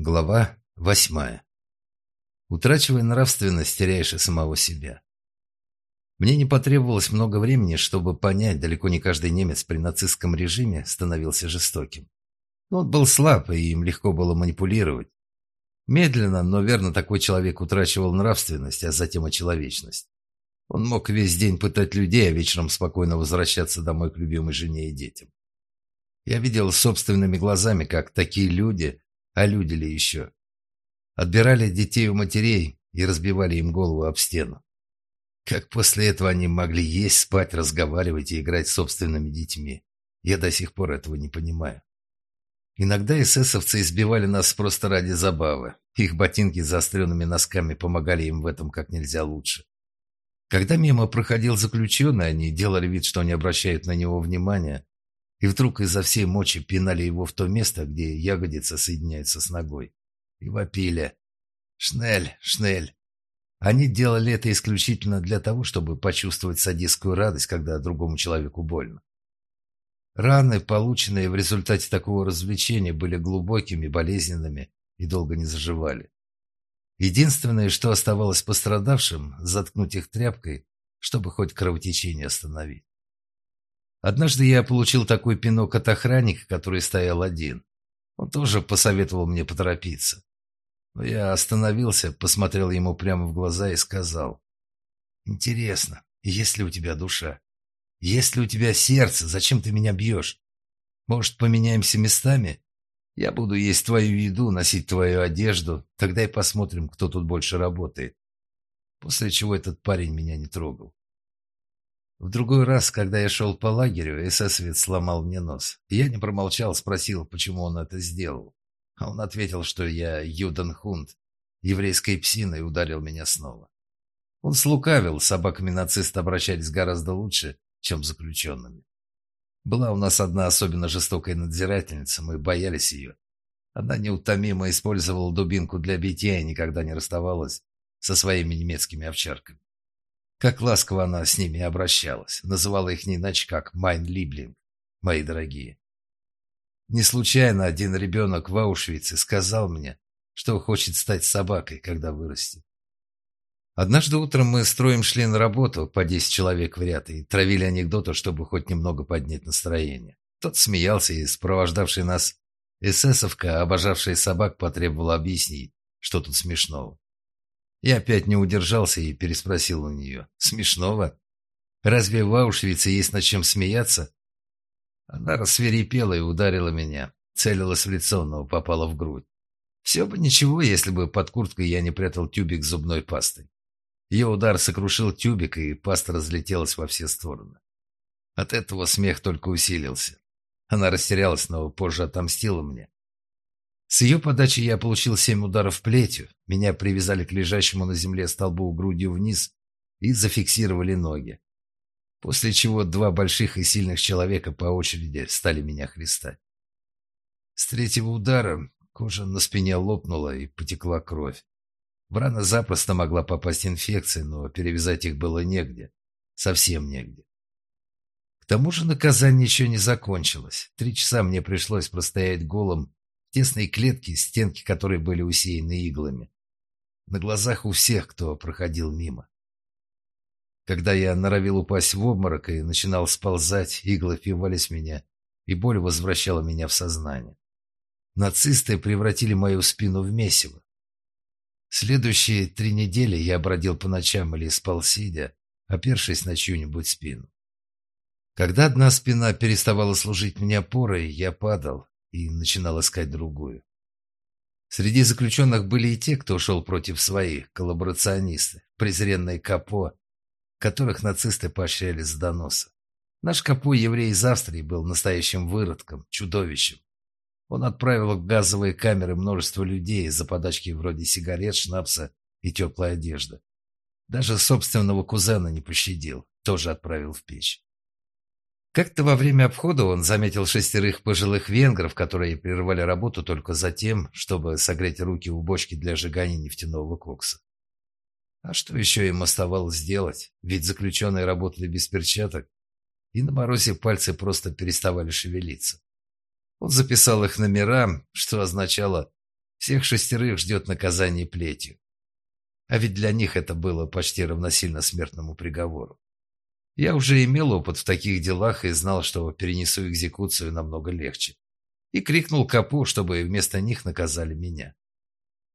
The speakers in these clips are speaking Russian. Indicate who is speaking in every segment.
Speaker 1: Глава восьмая. Утрачивая нравственность, теряешь и самого себя. Мне не потребовалось много времени, чтобы понять, далеко не каждый немец при нацистском режиме становился жестоким. Он был слаб, и им легко было манипулировать. Медленно, но верно такой человек утрачивал нравственность, а затем и человечность. Он мог весь день пытать людей, а вечером спокойно возвращаться домой к любимой жене и детям. Я видел собственными глазами, как такие люди а люди ли еще? Отбирали детей у матерей и разбивали им голову об стену. Как после этого они могли есть, спать, разговаривать и играть с собственными детьми? Я до сих пор этого не понимаю. Иногда эсэсовцы избивали нас просто ради забавы. Их ботинки с заостренными носками помогали им в этом как нельзя лучше. Когда мимо проходил заключенный, они делали вид, что не обращают на него внимания, и вдруг изо всей мочи пинали его в то место, где ягодица соединяется с ногой. И вопили. «Шнель! Шнель!» Они делали это исключительно для того, чтобы почувствовать садистскую радость, когда другому человеку больно. Раны, полученные в результате такого развлечения, были глубокими, болезненными и долго не заживали. Единственное, что оставалось пострадавшим, заткнуть их тряпкой, чтобы хоть кровотечение остановить. Однажды я получил такой пинок от охранника, который стоял один. Он тоже посоветовал мне поторопиться. Но я остановился, посмотрел ему прямо в глаза и сказал. «Интересно, есть ли у тебя душа? Есть ли у тебя сердце? Зачем ты меня бьешь? Может, поменяемся местами? Я буду есть твою еду, носить твою одежду, тогда и посмотрим, кто тут больше работает». После чего этот парень меня не трогал. В другой раз, когда я шел по лагерю, эсэсовец сломал мне нос. Я не промолчал, спросил, почему он это сделал. А он ответил, что я юденхунд, еврейской псиной, ударил меня снова. Он слукавил, собаками нацисты обращались гораздо лучше, чем заключенными. Была у нас одна особенно жестокая надзирательница, мы боялись ее. Она неутомимо использовала дубинку для битья и никогда не расставалась со своими немецкими овчарками. Как ласково она с ними обращалась, называла их не иначе, как «майн либлинг», «мои дорогие». Не случайно один ребенок в Аушвице сказал мне, что хочет стать собакой, когда вырастет. Однажды утром мы строим шли на работу по 10 человек в ряд и травили анекдоты, чтобы хоть немного поднять настроение. Тот смеялся, и сопровождавший нас эсэсовка, обожавшая собак, потребовала объяснить, что тут смешного. Я опять не удержался и переспросил у нее. «Смешного? Разве в Аушвице есть над чем смеяться?» Она рассверепела и ударила меня. Целилась в лицо, но попала в грудь. Все бы ничего, если бы под курткой я не прятал тюбик зубной пастой. Ее удар сокрушил тюбик, и паста разлетелась во все стороны. От этого смех только усилился. Она растерялась, но позже отомстила мне. С ее подачи я получил семь ударов плетью, меня привязали к лежащему на земле столбу грудью вниз и зафиксировали ноги. После чего два больших и сильных человека по очереди стали меня хлестать. С третьего удара кожа на спине лопнула и потекла кровь. В раны запросто могла попасть инфекция, но перевязать их было негде. Совсем негде. К тому же наказание еще не закончилось. Три часа мне пришлось простоять голым тесной клетки, стенки которой были усеяны иглами. На глазах у всех, кто проходил мимо. Когда я норовил упасть в обморок и начинал сползать, иглы впивались в меня, и боль возвращала меня в сознание. Нацисты превратили мою спину в месиво. Следующие три недели я бродил по ночам или спал сидя, опершись на чью-нибудь спину. Когда одна спина переставала служить мне опорой, я падал, и начинал искать другую. Среди заключенных были и те, кто шел против своих, коллаборационисты, презренные Капо, которых нацисты поощряли за доносы. Наш Капо, еврей из Австрии, был настоящим выродком, чудовищем. Он отправил в газовые камеры множество людей из-за подачки вроде сигарет, шнапса и теплой одежды. Даже собственного кузена не пощадил, тоже отправил в печь. Как-то во время обхода он заметил шестерых пожилых венгров, которые прервали работу только за тем, чтобы согреть руки у бочки для сжигания нефтяного кокса. А что еще им оставалось сделать? Ведь заключенные работали без перчаток, и на морозе пальцы просто переставали шевелиться. Он записал их номера, что означало Всех шестерых ждет наказание плетью. А ведь для них это было почти равносильно смертному приговору. Я уже имел опыт в таких делах и знал, что перенесу экзекуцию намного легче. И крикнул Капу, чтобы вместо них наказали меня.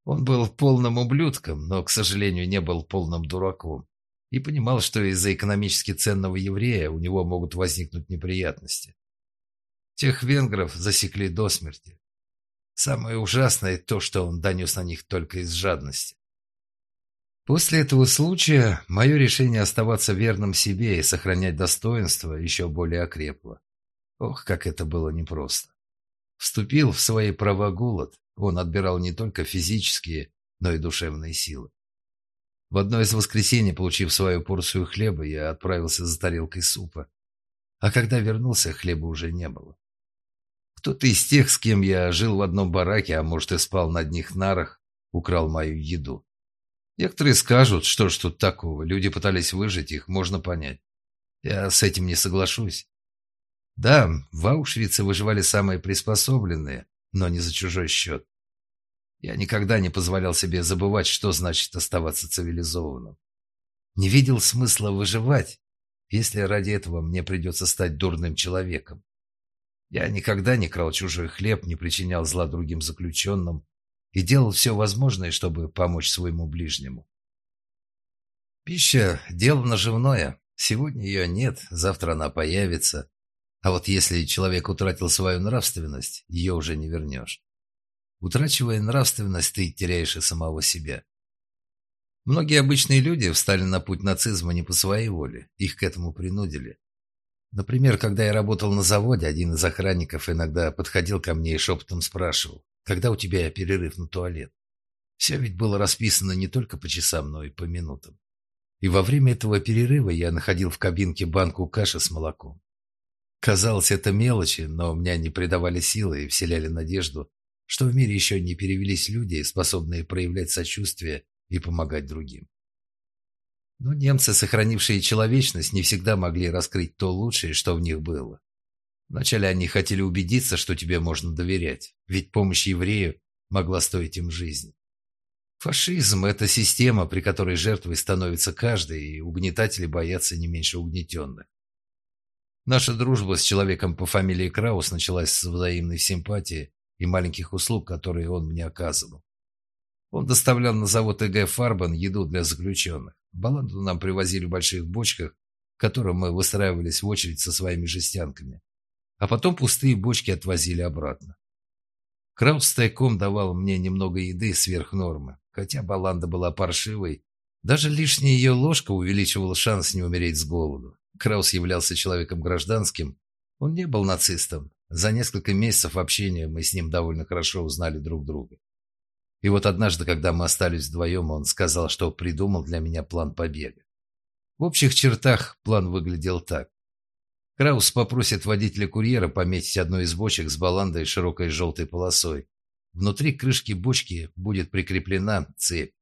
Speaker 1: Он был полным ублюдком, но, к сожалению, не был полным дураком. И понимал, что из-за экономически ценного еврея у него могут возникнуть неприятности. Тех венгров засекли до смерти. Самое ужасное то, что он донес на них только из жадности. После этого случая мое решение оставаться верным себе и сохранять достоинство еще более окрепло. Ох, как это было непросто. Вступил в свои права голод, он отбирал не только физические, но и душевные силы. В одно из воскресений, получив свою порцию хлеба, я отправился за тарелкой супа. А когда вернулся, хлеба уже не было. Кто-то из тех, с кем я жил в одном бараке, а может и спал на одних нарах, украл мою еду. Некоторые скажут, что ж тут такого, люди пытались выжить, их можно понять. Я с этим не соглашусь. Да, в Аушвице выживали самые приспособленные, но не за чужой счет. Я никогда не позволял себе забывать, что значит оставаться цивилизованным. Не видел смысла выживать, если ради этого мне придется стать дурным человеком. Я никогда не крал чужой хлеб, не причинял зла другим заключенным, и делал все возможное, чтобы помочь своему ближнему. Пища – дело наживное. Сегодня ее нет, завтра она появится. А вот если человек утратил свою нравственность, ее уже не вернешь. Утрачивая нравственность, ты теряешь и самого себя. Многие обычные люди встали на путь нацизма не по своей воле, их к этому принудили. Например, когда я работал на заводе, один из охранников иногда подходил ко мне и шепотом спрашивал, когда у тебя перерыв на туалет? Все ведь было расписано не только по часам, но и по минутам. И во время этого перерыва я находил в кабинке банку каши с молоком. Казалось, это мелочи, но меня не придавали силы и вселяли надежду, что в мире еще не перевелись люди, способные проявлять сочувствие и помогать другим. Но немцы, сохранившие человечность, не всегда могли раскрыть то лучшее, что в них было. Вначале они хотели убедиться, что тебе можно доверять, ведь помощь еврею могла стоить им жизни. Фашизм – это система, при которой жертвой становится каждый, и угнетатели боятся не меньше угнетенных. Наша дружба с человеком по фамилии Краус началась с взаимной симпатии и маленьких услуг, которые он мне оказывал. Он доставлял на завод ЭГ «Фарбан» еду для заключенных. Баланду нам привозили в больших бочках, в которых мы выстраивались в очередь со своими жестянками а потом пустые бочки отвозили обратно. Краус тайком давал мне немного еды сверх нормы, хотя баланда была паршивой. Даже лишняя ее ложка увеличивала шанс не умереть с голоду. Краус являлся человеком гражданским. Он не был нацистом. За несколько месяцев общения мы с ним довольно хорошо узнали друг друга. И вот однажды, когда мы остались вдвоем, он сказал, что придумал для меня план побега. В общих чертах план выглядел так. Краус попросит водителя курьера пометить одну из бочек с баландой широкой желтой полосой. Внутри крышки бочки будет прикреплена цепь.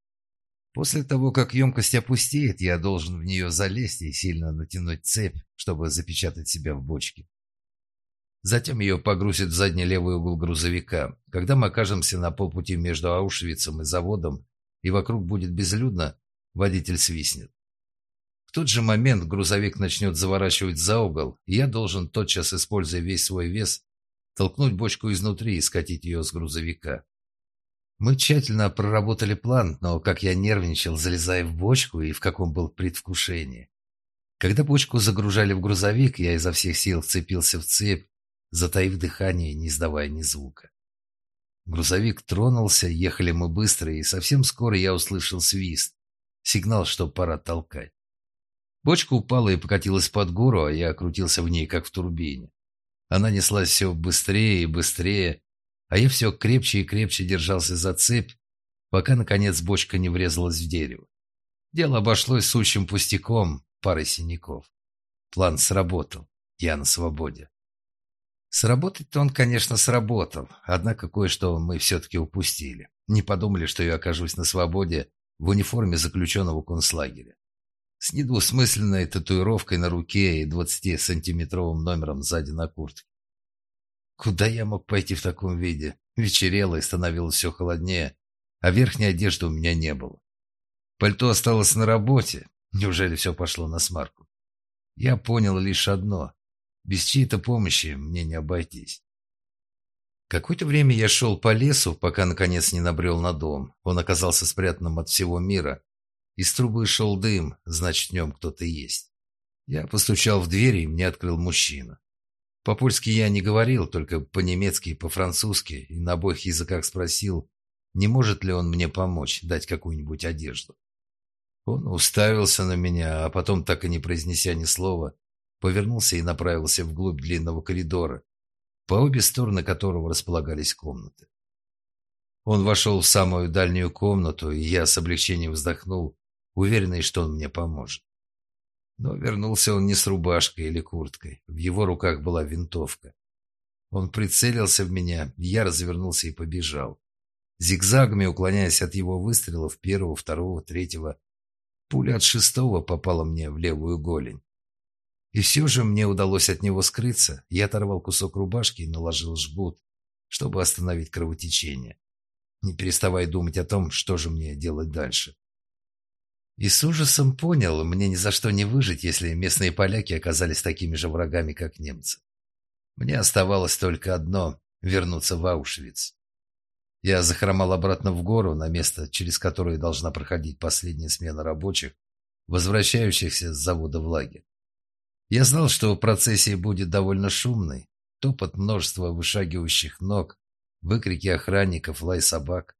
Speaker 1: После того, как емкость опустеет, я должен в нее залезть и сильно натянуть цепь, чтобы запечатать себя в бочке. Затем ее погрузят в задний левый угол грузовика. Когда мы окажемся на полпути между Аушвицем и заводом, и вокруг будет безлюдно, водитель свистнет. В тот же момент грузовик начнет заворачивать за угол, и я должен, тотчас используя весь свой вес, толкнуть бочку изнутри и скатить ее с грузовика. Мы тщательно проработали план, но как я нервничал, залезая в бочку, и в каком был предвкушении. Когда бочку загружали в грузовик, я изо всех сил вцепился в цепь, затаив дыхание не издавая ни звука. Грузовик тронулся, ехали мы быстро, и совсем скоро я услышал свист. Сигнал, что пора толкать. Бочка упала и покатилась под гору, а я крутился в ней, как в турбине. Она неслась все быстрее и быстрее, а я все крепче и крепче держался за цепь, пока, наконец, бочка не врезалась в дерево. Дело обошлось сущим пустяком, парой синяков. План сработал. Я на свободе. Сработать-то он, конечно, сработал, однако кое-что мы все-таки упустили. Не подумали, что я окажусь на свободе в униформе заключенного концлагеря с недвусмысленной татуировкой на руке и 20-сантиметровым номером сзади на куртке. Куда я мог пойти в таком виде? Вечерело и становилось все холоднее, а верхней одежды у меня не было. Пальто осталось на работе. Неужели все пошло на смарку? Я понял лишь одно. Без чьей-то помощи мне не обойтись. Какое-то время я шел по лесу, пока наконец не набрел на дом. Он оказался спрятанным от всего мира. Из трубы шел дым, значит, в нем кто-то есть. Я постучал в дверь, и мне открыл мужчина. По-польски я не говорил, только по-немецки и по-французски, и на обоих языках спросил, не может ли он мне помочь, дать какую-нибудь одежду. Он уставился на меня, а потом, так и не произнеся ни слова, повернулся и направился вглубь длинного коридора, по обе стороны которого располагались комнаты. Он вошел в самую дальнюю комнату, и я с облегчением вздохнул, уверенный, что он мне поможет. Но вернулся он не с рубашкой или курткой, в его руках была винтовка. Он прицелился в меня, я развернулся и побежал. Зигзагами уклоняясь от его выстрелов первого, второго, третьего, пуля от шестого попала мне в левую голень. И все же мне удалось от него скрыться. Я оторвал кусок рубашки и наложил жгут, чтобы остановить кровотечение, не переставая думать о том, что же мне делать дальше. И с ужасом понял, мне ни за что не выжить, если местные поляки оказались такими же врагами, как немцы. Мне оставалось только одно — вернуться в Аушвиц. Я захромал обратно в гору, на место, через которое должна проходить последняя смена рабочих, возвращающихся с завода в лагерь. Я знал, что процессия будет довольно шумной. Топот множества вышагивающих ног, выкрики охранников, лай собак.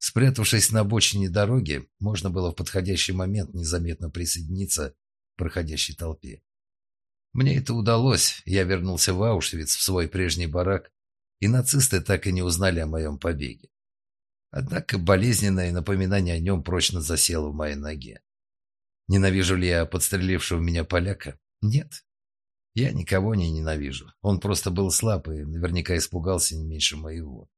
Speaker 1: Спрятавшись на обочине дороги, можно было в подходящий момент незаметно присоединиться к проходящей толпе. Мне это удалось. Я вернулся в Аушвиц, в свой прежний барак, и нацисты так и не узнали о моем побеге. Однако болезненное напоминание о нем прочно засело в моей ноге. Ненавижу ли я подстрелившего меня поляка? Нет. Я никого не ненавижу. Он просто был слаб и наверняка испугался не меньше моего.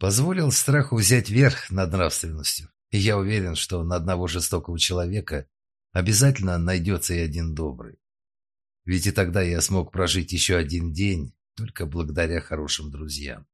Speaker 1: Позволил страху взять верх над нравственностью. И я уверен, что на одного жестокого человека обязательно найдется и один добрый. Ведь и тогда я смог прожить еще один день только благодаря хорошим друзьям.